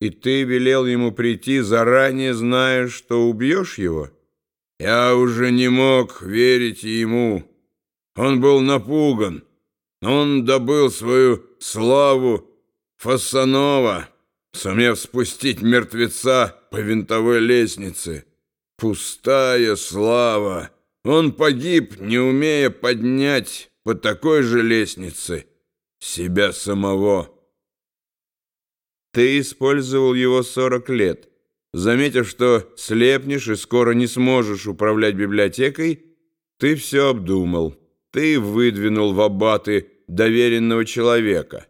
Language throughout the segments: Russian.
И ты велел ему прийти, заранее зная, что убьешь его? Я уже не мог верить ему. Он был напуган. Он добыл свою славу Фассанова, сумев спустить мертвеца по винтовой лестнице. Пустая слава. Он погиб, не умея поднять по такой же лестнице себя самого. Ты использовал его сорок лет. Заметив, что слепнешь и скоро не сможешь управлять библиотекой, ты все обдумал. Ты выдвинул в аббаты доверенного человека.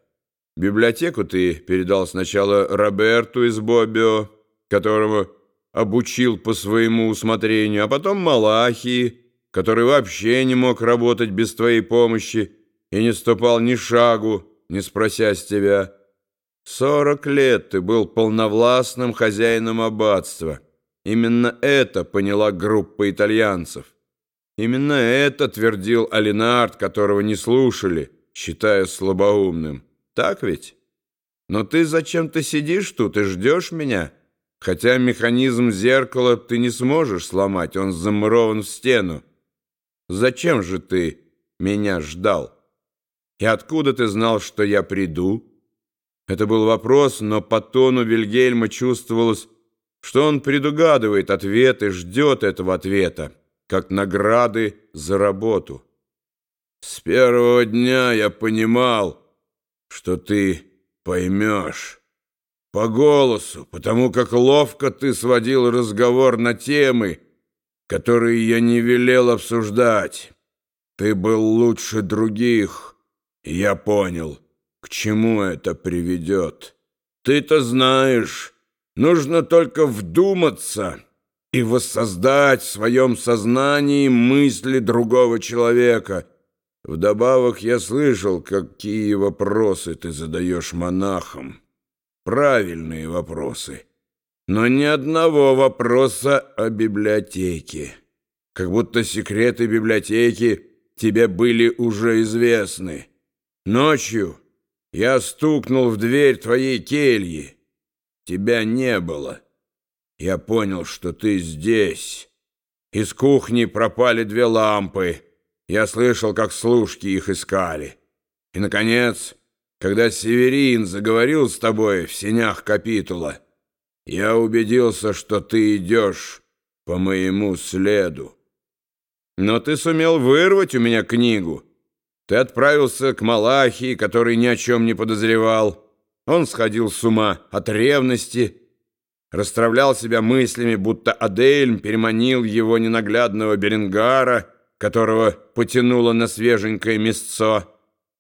Библиотеку ты передал сначала Роберту из Бобио, которого обучил по своему усмотрению, а потом Малахии, который вообще не мог работать без твоей помощи и не ступал ни шагу, не спрося с тебя. Сорок лет ты был полновластным хозяином аббатства. Именно это поняла группа итальянцев. Именно это твердил Алинард, которого не слушали, считая слабоумным. Так ведь? Но ты зачем-то сидишь тут и ждешь меня? Хотя механизм зеркала ты не сможешь сломать, он замурован в стену. Зачем же ты меня ждал? И откуда ты знал, что я приду? Это был вопрос, но по тону Вильгельма чувствовалось, что он предугадывает ответ и ждет этого ответа, как награды за работу. С первого дня я понимал, что ты поймешь. По голосу, потому как ловко ты сводил разговор на темы, которые я не велел обсуждать. Ты был лучше других, я понял, к чему это приведет. Ты-то знаешь, нужно только вдуматься и воссоздать в своем сознании мысли другого человека. Вдобавок я слышал, какие вопросы ты задаешь монахам. Правильные вопросы но ни одного вопроса о библиотеке. Как будто секреты библиотеки тебе были уже известны. Ночью я стукнул в дверь твоей кельи. Тебя не было. Я понял, что ты здесь. Из кухни пропали две лампы. Я слышал, как служки их искали. И, наконец, когда Северин заговорил с тобой в сенях капитула, я убедился, что ты идешь по моему следу. Но ты сумел вырвать у меня книгу. Ты отправился к Малахии, который ни о чем не подозревал. Он сходил с ума от ревности, расстравлял себя мыслями, будто Адельм переманил его ненаглядного Беренгара, которого потянуло на свеженькое мясцо.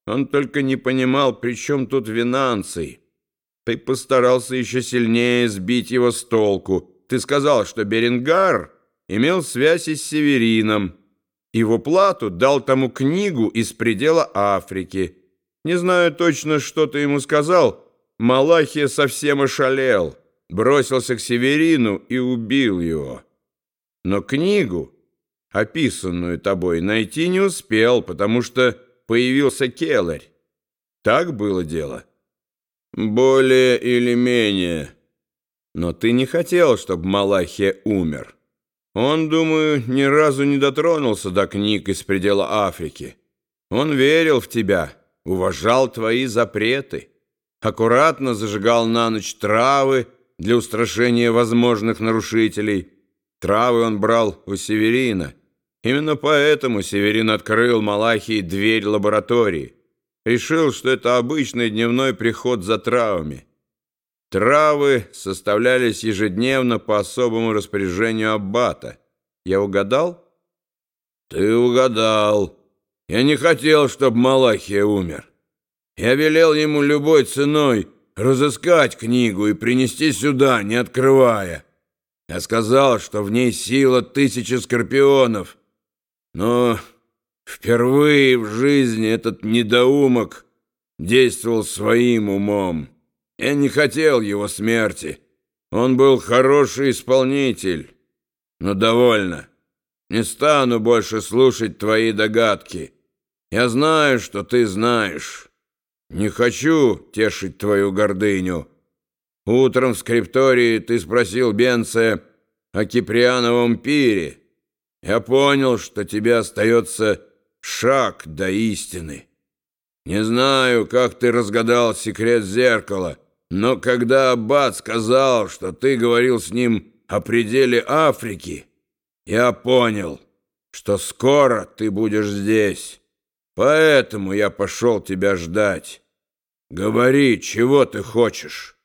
Он только не понимал, при чем тут Винанций. Ты постарался еще сильнее сбить его с толку. Ты сказал, что Беренгар имел связь с Северином. И в уплату дал тому книгу из предела Африки. Не знаю точно, что ты ему сказал. Малахия совсем ошалел, бросился к Северину и убил его. Но книгу, описанную тобой, найти не успел, потому что появился Келарь. Так было дело. «Более или менее. Но ты не хотел, чтобы Малахия умер. Он, думаю, ни разу не дотронулся до книг из предела Африки. Он верил в тебя, уважал твои запреты, аккуратно зажигал на ночь травы для устрашения возможных нарушителей. Травы он брал у Северина. Именно поэтому Северин открыл Малахии дверь лаборатории». Решил, что это обычный дневной приход за травами. Травы составлялись ежедневно по особому распоряжению аббата. Я угадал? Ты угадал. Я не хотел, чтобы Малахия умер. Я велел ему любой ценой разыскать книгу и принести сюда, не открывая. Я сказал, что в ней сила тысячи скорпионов. Но Впервые в жизни этот недоумок действовал своим умом. Я не хотел его смерти. Он был хороший исполнитель. Но довольно. Не стану больше слушать твои догадки. Я знаю, что ты знаешь. Не хочу тешить твою гордыню. Утром в скриптории ты спросил Бенце о Киприановом пире. Я понял, что тебе остается шаг до истины. Не знаю, как ты разгадал секрет зеркала, но когда Аббат сказал, что ты говорил с ним о пределе Африки, я понял, что скоро ты будешь здесь. Поэтому я пошел тебя ждать. Говори, чего ты хочешь».